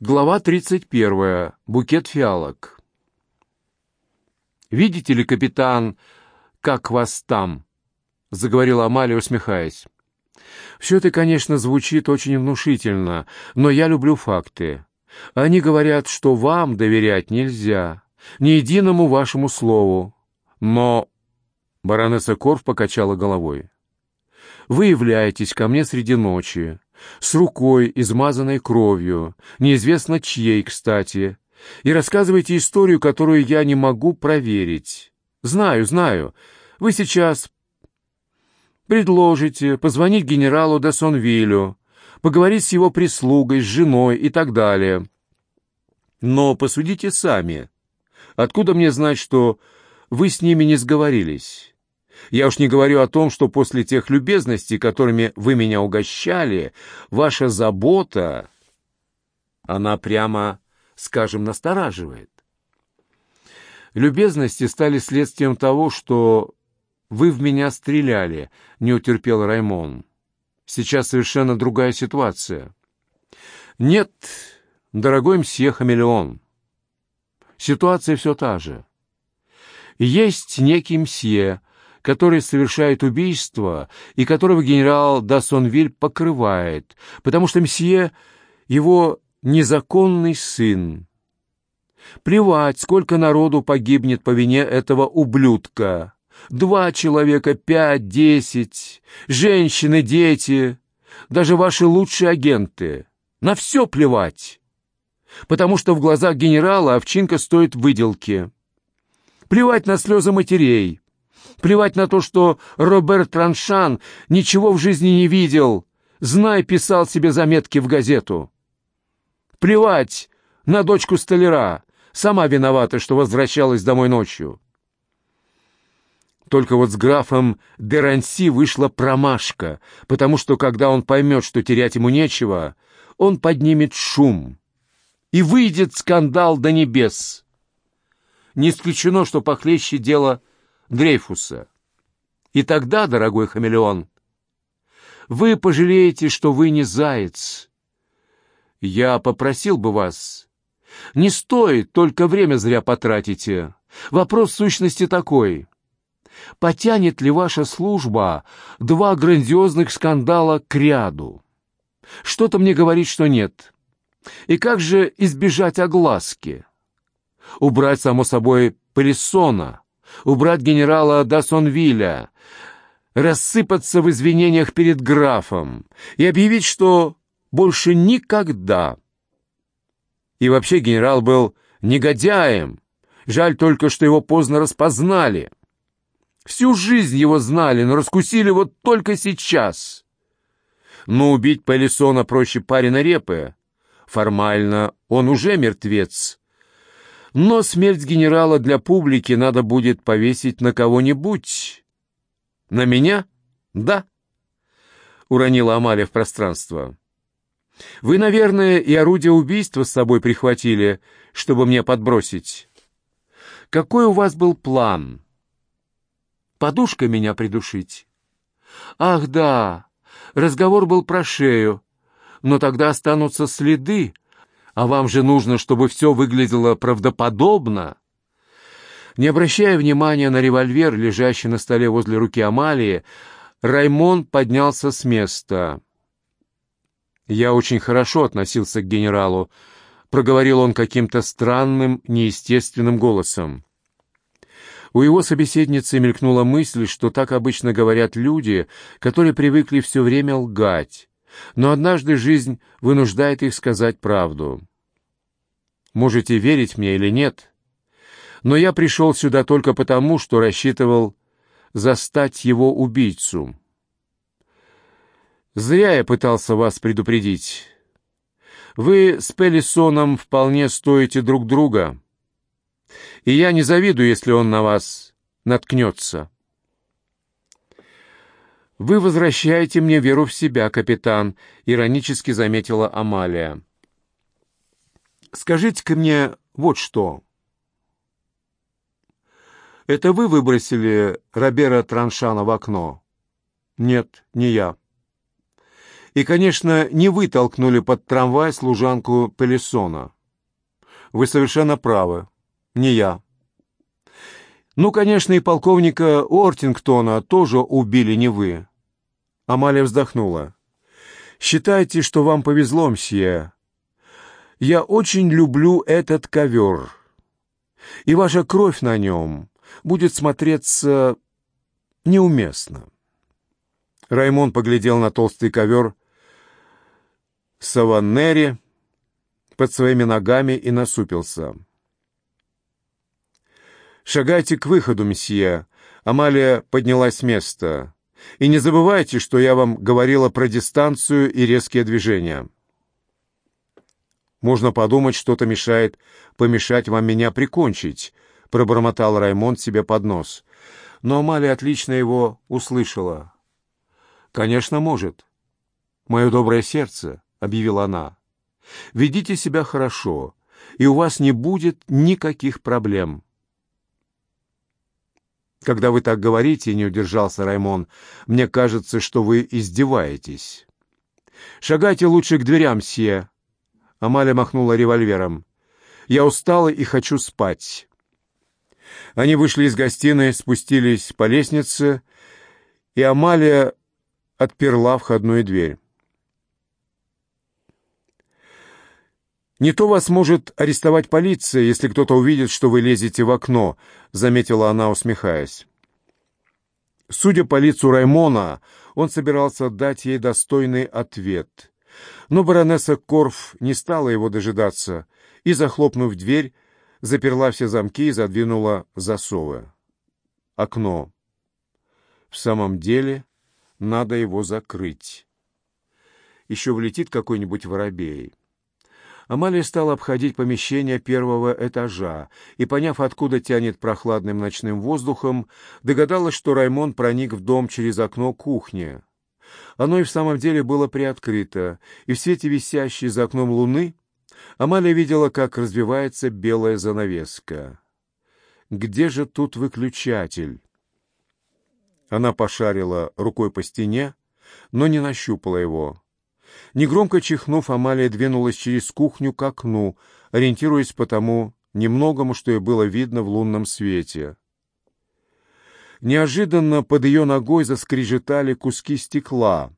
Глава 31. Букет фиалок. «Видите ли, капитан, как вас там?» — заговорила Амалия, усмехаясь. «Все это, конечно, звучит очень внушительно, но я люблю факты. Они говорят, что вам доверять нельзя, ни единому вашему слову. Но...» — баронесса Корф покачала головой. «Вы являетесь ко мне среди ночи, с рукой, измазанной кровью, неизвестно чьей, кстати, и рассказываете историю, которую я не могу проверить. Знаю, знаю, вы сейчас предложите позвонить генералу де Сонвилю, поговорить с его прислугой, с женой и так далее. Но посудите сами. Откуда мне знать, что вы с ними не сговорились? Я уж не говорю о том, что после тех любезностей, которыми вы меня угощали, ваша забота, она прямо, скажем, настораживает. Любезности стали следствием того, что вы в меня стреляли, не утерпел Раймон. Сейчас совершенно другая ситуация. Нет, дорогой мсье Хамелеон, ситуация все та же. Есть некий мсье, который совершает убийство и которого генерал Дассонвиль покрывает, потому что мсье — его незаконный сын. Плевать, сколько народу погибнет по вине этого ублюдка. Два человека, пять, десять, женщины, дети, даже ваши лучшие агенты. На все плевать. Потому что в глазах генерала овчинка стоит выделки. Плевать на слезы матерей. Плевать на то, что Роберт Траншан ничего в жизни не видел. Знай, писал себе заметки в газету. Плевать на дочку столяра. Сама виновата, что возвращалась домой ночью. Только вот с графом Деранси вышла промашка, потому что, когда он поймет, что терять ему нечего, он поднимет шум. И выйдет скандал до небес. Не исключено, что похлеще дело Дрейфуса. И тогда, дорогой хамелеон, вы пожалеете, что вы не заяц. Я попросил бы вас, не стоит, только время зря потратите. Вопрос в сущности такой. Потянет ли ваша служба два грандиозных скандала к ряду? Что-то мне говорит, что нет. И как же избежать огласки? Убрать, само собой, Пелессона — убрать генерала Дасонвилля, рассыпаться в извинениях перед графом и объявить, что больше никогда. И вообще генерал был негодяем. Жаль только, что его поздно распознали. Всю жизнь его знали, но раскусили вот только сейчас. Но убить Пелесона проще парина репы. Формально он уже мертвец. Но смерть генерала для публики надо будет повесить на кого-нибудь. На меня? Да. Уронила Амалия в пространство. Вы, наверное, и орудие убийства с собой прихватили, чтобы мне подбросить. Какой у вас был план? Подушкой меня придушить? Ах, да, разговор был про шею, но тогда останутся следы, а вам же нужно, чтобы все выглядело правдоподобно. Не обращая внимания на револьвер, лежащий на столе возле руки Амалии, Раймон поднялся с места. «Я очень хорошо относился к генералу», — проговорил он каким-то странным, неестественным голосом. У его собеседницы мелькнула мысль, что так обычно говорят люди, которые привыкли все время лгать, но однажды жизнь вынуждает их сказать правду. Можете верить мне или нет, но я пришел сюда только потому, что рассчитывал застать его убийцу. Зря я пытался вас предупредить. Вы с Пелисоном вполне стоите друг друга, и я не завидую, если он на вас наткнется. «Вы возвращаете мне веру в себя, капитан», — иронически заметила Амалия. Скажите-ка мне вот что. Это вы выбросили Робера Траншана в окно? Нет, не я. И, конечно, не вы толкнули под трамвай служанку Пелесона. Вы совершенно правы. Не я. Ну, конечно, и полковника Ортингтона тоже убили не вы. Амалия вздохнула. Считайте, что вам повезло, мсье. Я очень люблю этот ковер. И ваша кровь на нем будет смотреться неуместно. Раймон поглядел на толстый ковер Саваннери под своими ногами и насупился. «Шагайте к выходу, месье!» Амалия поднялась с места. «И не забывайте, что я вам говорила про дистанцию и резкие движения. Можно подумать, что-то мешает помешать вам меня прикончить», — пробормотал Раймонд себе под нос. Но Амалия отлично его услышала. «Конечно, может. Мое доброе сердце», — объявила она. «Ведите себя хорошо, и у вас не будет никаких проблем». «Когда вы так говорите, — не удержался Раймон, — мне кажется, что вы издеваетесь. Шагайте лучше к дверям, Сье». Амалия махнула револьвером. «Я устала и хочу спать». Они вышли из гостиной, спустились по лестнице, и Амалия отперла входную дверь. «Не то вас может арестовать полиция, если кто-то увидит, что вы лезете в окно», — заметила она, усмехаясь. Судя по лицу Раймона, он собирался дать ей достойный ответ. Но баронесса Корф не стала его дожидаться и, захлопнув дверь, заперла все замки и задвинула засовы. Окно. В самом деле, надо его закрыть. Еще влетит какой-нибудь воробей. Амалия стала обходить помещение первого этажа и, поняв, откуда тянет прохладным ночным воздухом, догадалась, что Раймон проник в дом через окно кухни. Оно и в самом деле было приоткрыто, и в свете висящей за окном луны Амалия видела, как развивается белая занавеска. «Где же тут выключатель?» Она пошарила рукой по стене, но не нащупала его. Негромко чихнув, Амалия двинулась через кухню к окну, ориентируясь по тому немногому, что ей было видно в лунном свете. Неожиданно под ее ногой заскрежетали куски стекла.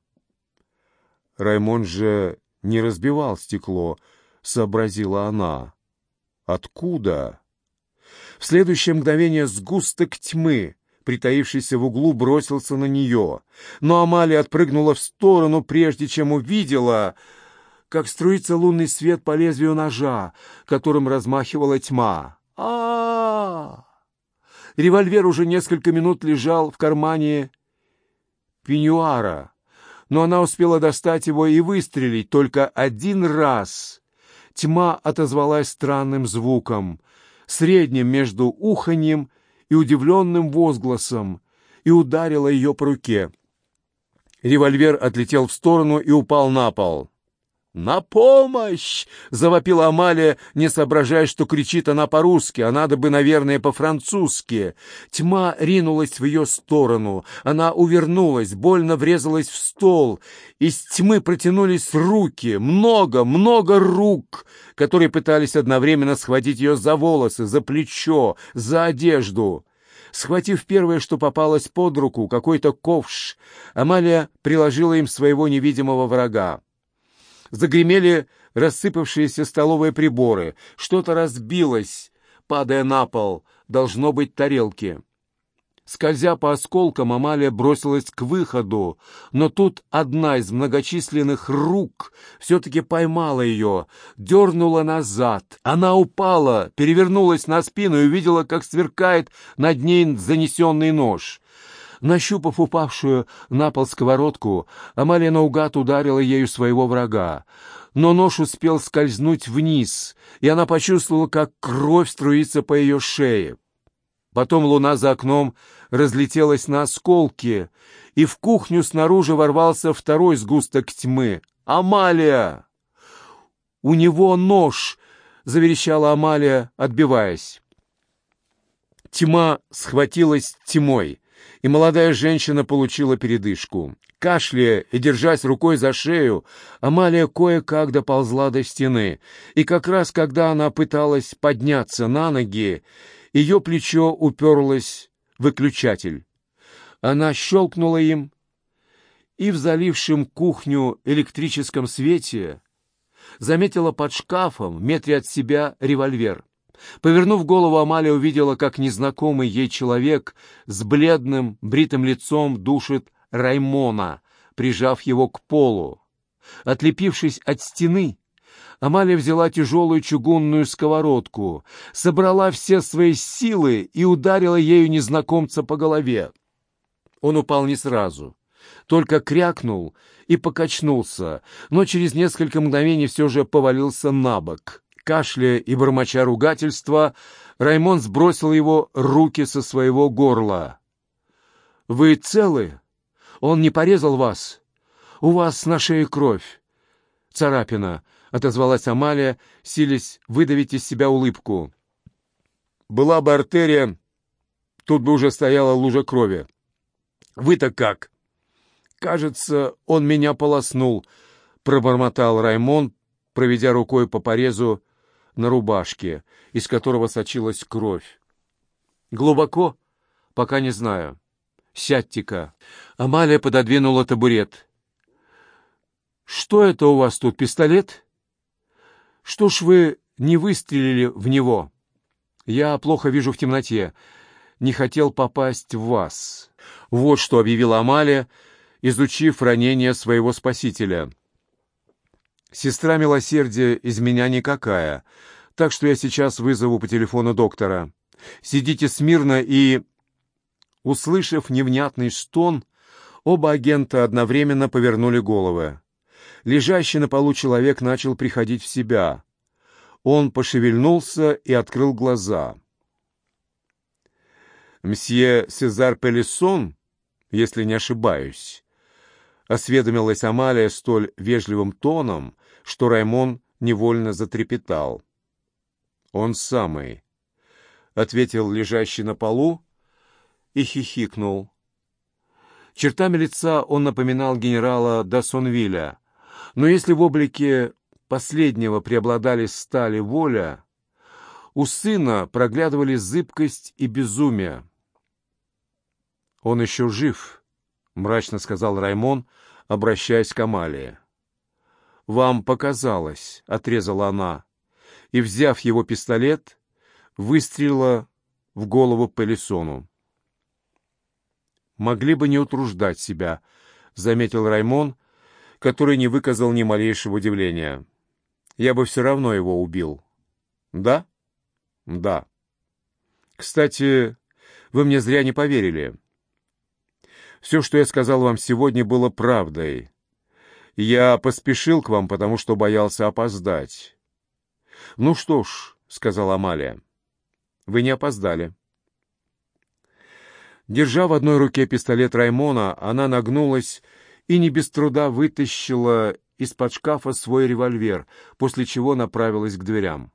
Раймон же не разбивал стекло, сообразила она. Откуда? В следующее мгновение сгусток тьмы притаившийся в углу, бросился на нее. Но Амалия отпрыгнула в сторону, прежде чем увидела, как струится лунный свет по лезвию ножа, которым размахивала тьма. а, -а, -а! Револьвер уже несколько минут лежал в кармане пеньюара, но она успела достать его и выстрелить только один раз. Тьма отозвалась странным звуком, средним между уханьем и удивленным возгласом и ударила ее по руке. Револьвер отлетел в сторону и упал на пол. «На помощь!» — завопила Амалия, не соображая, что кричит она по-русски, а надо бы, наверное, по-французски. Тьма ринулась в ее сторону. Она увернулась, больно врезалась в стол. Из тьмы протянулись руки, много, много рук, которые пытались одновременно схватить ее за волосы, за плечо, за одежду. Схватив первое, что попалось под руку, какой-то ковш, Амалия приложила им своего невидимого врага. Загремели рассыпавшиеся столовые приборы. Что-то разбилось, падая на пол. Должно быть тарелки. Скользя по осколкам, Амалия бросилась к выходу, но тут одна из многочисленных рук все-таки поймала ее, дернула назад. Она упала, перевернулась на спину и увидела, как сверкает над ней занесенный нож. Нащупав упавшую на пол сковородку, Амалия наугад ударила ею своего врага. Но нож успел скользнуть вниз, и она почувствовала, как кровь струится по ее шее. Потом луна за окном разлетелась на осколки, и в кухню снаружи ворвался второй сгусток тьмы. «Амалия!» «У него нож!» — заверещала Амалия, отбиваясь. Тьма схватилась тьмой. И молодая женщина получила передышку. Кашляя и держась рукой за шею, Амалия кое-как доползла до стены, и как раз когда она пыталась подняться на ноги, ее плечо уперлось в выключатель. Она щелкнула им, и в залившем кухню электрическом свете заметила под шкафом в метре от себя револьвер. Повернув голову, Амалия увидела, как незнакомый ей человек с бледным, бритым лицом душит Раймона, прижав его к полу. Отлепившись от стены, Амалия взяла тяжелую чугунную сковородку, собрала все свои силы и ударила ею незнакомца по голове. Он упал не сразу, только крякнул и покачнулся, но через несколько мгновений все же повалился на бок. Кашляя и бормоча ругательства, Раймон сбросил его руки со своего горла. «Вы целы? Он не порезал вас? У вас на шее кровь. Царапина», — отозвалась Амалия, силясь выдавить из себя улыбку. «Была бы артерия, тут бы уже стояла лужа крови. Вы-то как?» «Кажется, он меня полоснул», — пробормотал Раймон, проведя рукой по порезу на рубашке, из которого сочилась кровь. «Глубоко? Пока не знаю. Сядьте-ка». Амалия пододвинула табурет. «Что это у вас тут, пистолет? Что ж вы не выстрелили в него? Я плохо вижу в темноте. Не хотел попасть в вас». Вот что объявила Амалия, изучив ранение своего спасителя. «Сестра милосердия из меня никакая, так что я сейчас вызову по телефону доктора. Сидите смирно и...» Услышав невнятный стон, оба агента одновременно повернули головы. Лежащий на полу человек начал приходить в себя. Он пошевельнулся и открыл глаза. «Мсье Сезар Пелессон, если не ошибаюсь», осведомилась Амалия столь вежливым тоном, что Раймон невольно затрепетал. «Он самый», — ответил лежащий на полу и хихикнул. Чертами лица он напоминал генерала Дасонвиля, но если в облике последнего преобладали сталь и воля, у сына проглядывали зыбкость и безумие. «Он еще жив», — мрачно сказал Раймон, обращаясь к Амалии. «Вам показалось», — отрезала она, и, взяв его пистолет, выстрелила в голову Пелесону. «Могли бы не утруждать себя», — заметил Раймон, который не выказал ни малейшего удивления. «Я бы все равно его убил». «Да?» «Да». «Кстати, вы мне зря не поверили». Все, что я сказал вам сегодня, было правдой. Я поспешил к вам, потому что боялся опоздать. — Ну что ж, — сказала Амалия, — вы не опоздали. Держа в одной руке пистолет Раймона, она нагнулась и не без труда вытащила из-под шкафа свой револьвер, после чего направилась к дверям.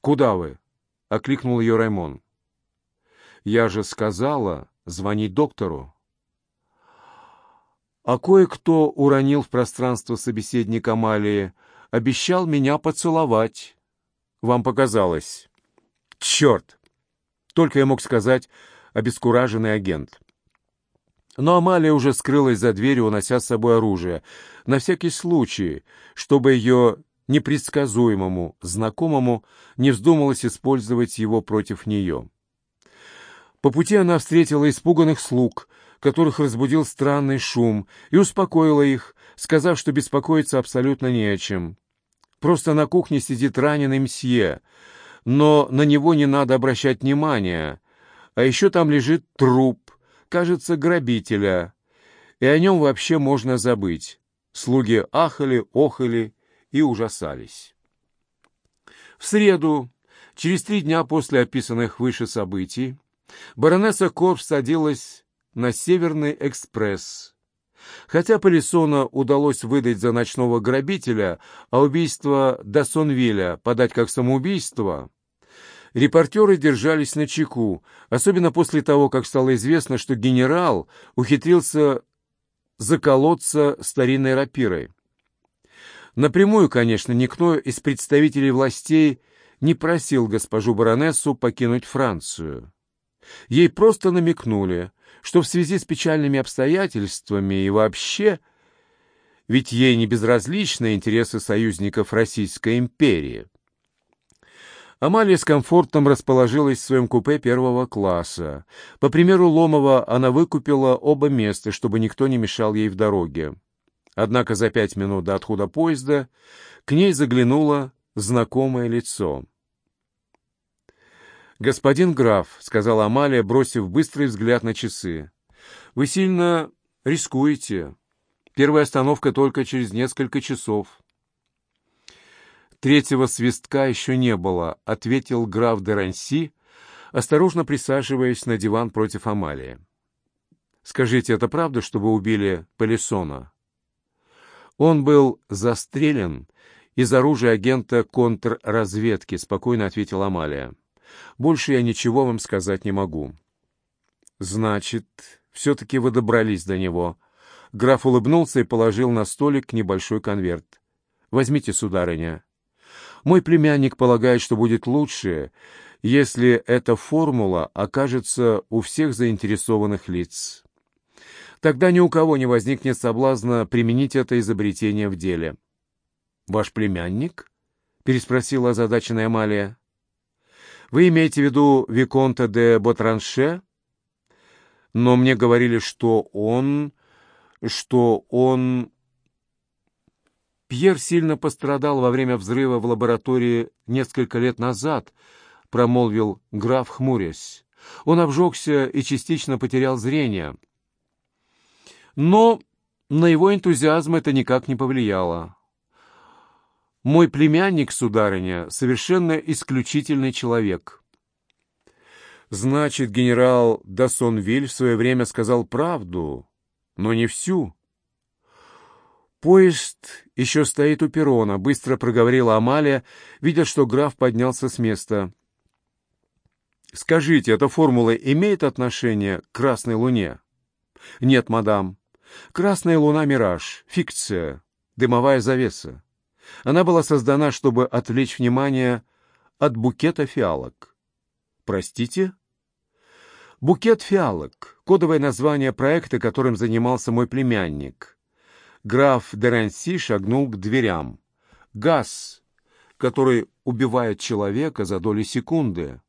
«Куда вы?» — окликнул ее Раймон. «Я же сказала звонить доктору». А кое-кто уронил в пространство собеседник Амалии, обещал меня поцеловать. Вам показалось. Черт! Только я мог сказать обескураженный агент. Но Амалия уже скрылась за дверью, унося с собой оружие, на всякий случай, чтобы ее непредсказуемому знакомому не вздумалось использовать его против нее. По пути она встретила испуганных слуг — которых разбудил странный шум, и успокоила их, сказав, что беспокоиться абсолютно не о чем. Просто на кухне сидит раненый мсье, но на него не надо обращать внимания. А еще там лежит труп, кажется, грабителя, и о нем вообще можно забыть. Слуги ахали, охали и ужасались. В среду, через три дня после описанных выше событий, баронесса Корф садилась на Северный экспресс. Хотя Полисона удалось выдать за ночного грабителя, а убийство Дасонвилля подать как самоубийство, Репортеры держались на чеку, особенно после того, как стало известно, что генерал ухитрился заколоться старинной рапирой. Напрямую, конечно, никто из представителей властей не просил госпожу баронессу покинуть Францию. Ей просто намекнули, что в связи с печальными обстоятельствами и вообще, ведь ей не безразличны интересы союзников Российской империи. Амалия с комфортом расположилась в своем купе первого класса. По примеру Ломова, она выкупила оба места, чтобы никто не мешал ей в дороге. Однако за пять минут до отхода поезда к ней заглянуло знакомое лицо. «Господин граф», — сказала Амалия, бросив быстрый взгляд на часы, — «вы сильно рискуете. Первая остановка только через несколько часов». «Третьего свистка еще не было», — ответил граф де Ранси, осторожно присаживаясь на диван против Амалии. «Скажите, это правда, что вы убили Полисона?» «Он был застрелен из оружия агента контрразведки», — спокойно ответила Амалия. Больше я ничего вам сказать не могу». «Значит, все-таки вы добрались до него». Граф улыбнулся и положил на столик небольшой конверт. «Возьмите, сударыня. Мой племянник полагает, что будет лучше, если эта формула окажется у всех заинтересованных лиц. Тогда ни у кого не возникнет соблазна применить это изобретение в деле». «Ваш племянник?» — переспросила озадаченная Амалия. Вы имеете в виду Виконта де Ботранше? Но мне говорили, что он... что он... Пьер сильно пострадал во время взрыва в лаборатории несколько лет назад, промолвил граф, хмурясь. Он обжегся и частично потерял зрение. Но на его энтузиазм это никак не повлияло. Мой племянник, сударыня, совершенно исключительный человек. Значит, генерал Дасонвиль в свое время сказал правду, но не всю. Поезд еще стоит у перрона, быстро проговорила Амалия, видя, что граф поднялся с места. Скажите, эта формула имеет отношение к Красной Луне? Нет, мадам. Красная Луна — мираж, фикция, дымовая завеса. Она была создана, чтобы отвлечь внимание от букета фиалок. Простите? Букет фиалок — кодовое название проекта, которым занимался мой племянник. Граф Деренси шагнул к дверям. Газ, который убивает человека за доли секунды.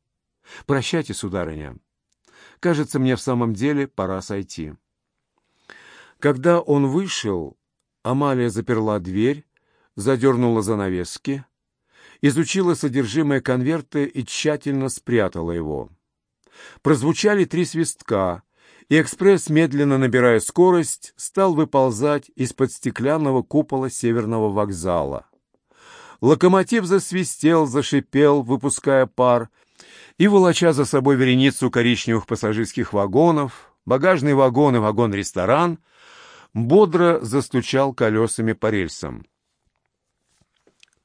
Прощайте, сударыня. Кажется, мне в самом деле пора сойти. Когда он вышел, Амалия заперла дверь, задернула занавески, изучила содержимое конверта и тщательно спрятала его. Прозвучали три свистка, и экспресс, медленно набирая скорость, стал выползать из-под стеклянного купола северного вокзала. Локомотив засвистел, зашипел, выпуская пар, и, волоча за собой вереницу коричневых пассажирских вагонов, багажный вагон и вагон-ресторан, бодро застучал колесами по рельсам.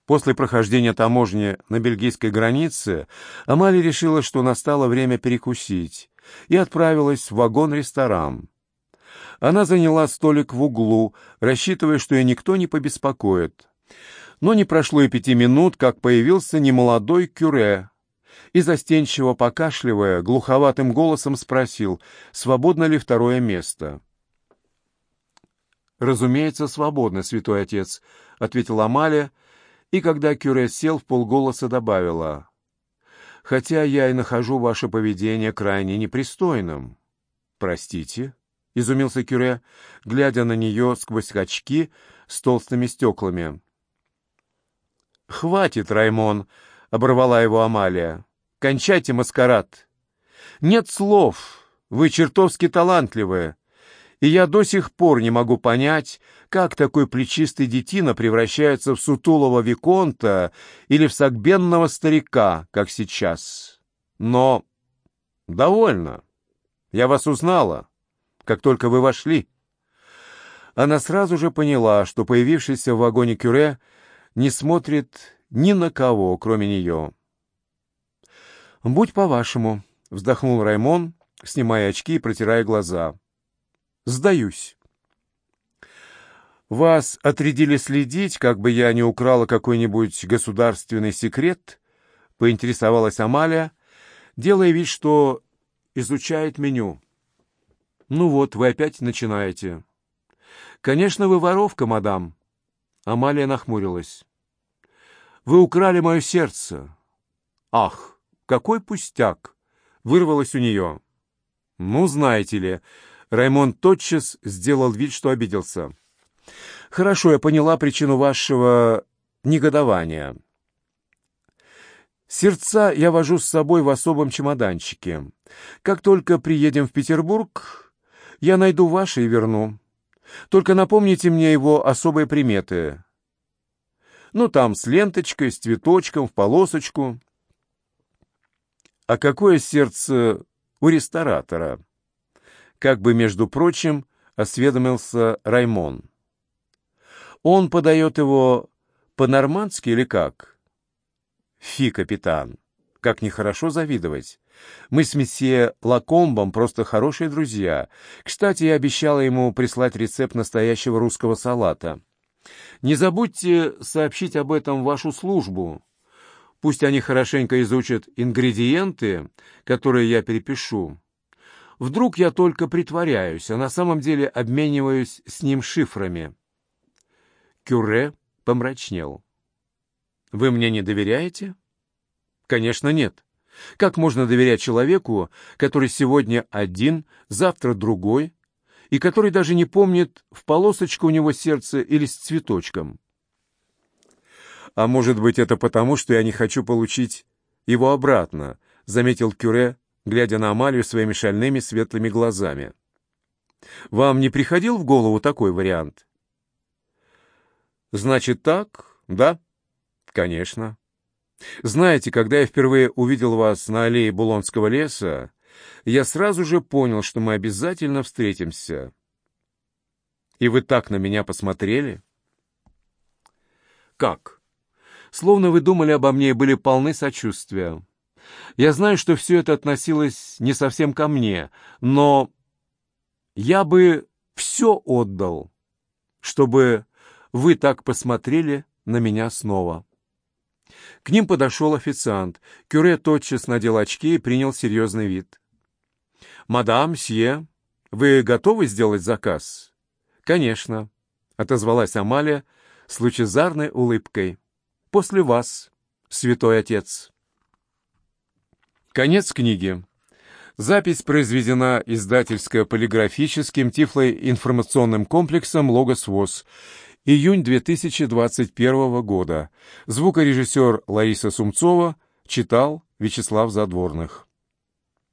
После прохождения таможни на бельгийской границе Амали решила, что настало время перекусить, и отправилась в вагон-ресторан. Она заняла столик в углу, рассчитывая, что ее никто не побеспокоит. Но не прошло и пяти минут, как появился немолодой кюре, и, застенчиво покашливая, глуховатым голосом спросил, свободно ли второе место. «Разумеется, свободно, святой отец», — ответила Амалия, — и когда Кюре сел, в полголоса добавила, «Хотя я и нахожу ваше поведение крайне непристойным». «Простите?» — изумился Кюре, глядя на нее сквозь очки с толстыми стеклами. «Хватит, Раймон!» — оборвала его Амалия. «Кончайте маскарад! Нет слов! Вы чертовски талантливые!» И я до сих пор не могу понять, как такой плечистый детина превращается в сутулого виконта или в сагбенного старика, как сейчас. Но довольно. Я вас узнала, как только вы вошли. Она сразу же поняла, что появившийся в вагоне Кюре не смотрит ни на кого, кроме нее. «Будь по-вашему», — вздохнул Раймон, снимая очки и протирая глаза. «Сдаюсь». «Вас отрядили следить, как бы я не украла какой-нибудь государственный секрет?» — поинтересовалась Амалия, делая вид, что изучает меню. «Ну вот, вы опять начинаете». «Конечно, вы воровка, мадам». Амалия нахмурилась. «Вы украли мое сердце». «Ах, какой пустяк!» — вырвалось у нее. «Ну, знаете ли...» Раймон тотчас сделал вид, что обиделся. «Хорошо, я поняла причину вашего негодования. Сердца я вожу с собой в особом чемоданчике. Как только приедем в Петербург, я найду ваши и верну. Только напомните мне его особые приметы. Ну, там с ленточкой, с цветочком, в полосочку. А какое сердце у ресторатора? Как бы, между прочим, осведомился Раймон. Он подает его по-нормански или как? Фи, капитан, как нехорошо завидовать. Мы с месье Лакомбом просто хорошие друзья. Кстати, я обещала ему прислать рецепт настоящего русского салата. Не забудьте сообщить об этом вашу службу. Пусть они хорошенько изучат ингредиенты, которые я перепишу. Вдруг я только притворяюсь, а на самом деле обмениваюсь с ним шифрами. Кюре помрачнел. «Вы мне не доверяете?» «Конечно, нет. Как можно доверять человеку, который сегодня один, завтра другой, и который даже не помнит, в полосочку у него сердце или с цветочком?» «А может быть, это потому, что я не хочу получить его обратно», — заметил Кюре, глядя на Амалию своими шальными светлыми глазами. «Вам не приходил в голову такой вариант?» «Значит так, да?» «Конечно. Знаете, когда я впервые увидел вас на аллее Булонского леса, я сразу же понял, что мы обязательно встретимся. И вы так на меня посмотрели?» «Как?» Словно вы думали обо мне и были полны сочувствия. Я знаю, что все это относилось не совсем ко мне, но я бы все отдал, чтобы вы так посмотрели на меня снова. К ним подошел официант. Кюре тотчас надел очки и принял серьезный вид. «Мадам, сье, вы готовы сделать заказ?» «Конечно», — отозвалась Амалия с лучезарной улыбкой. «После вас, святой отец». Конец книги. Запись произведена издательско-полиграфическим тифлоинформационным комплексом «Логос ВОЗ». Июнь 2021 года. Звукорежиссер Лариса Сумцова читал Вячеслав Задворных.